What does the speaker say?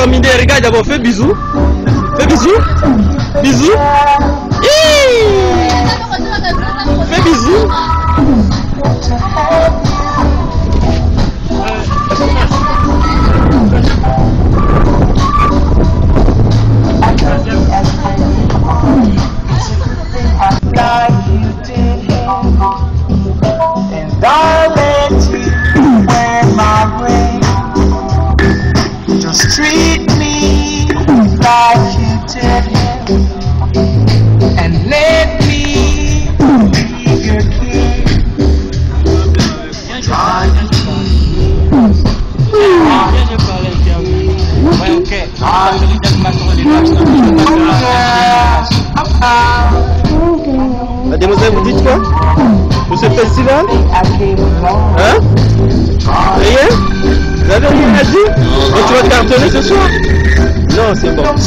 terminé. Regarde d'abord, fais bisous. Fais bisous. Bisous. Treat me like you did him And let me be your king Try to Ouais, ok. Je vais dire maintenant les vaches, là, je vais mettre là. Mademoiselle, vous dites quoi Pour ce festival Hein tu vas cartonner ce soir Non, c'est bon. Don't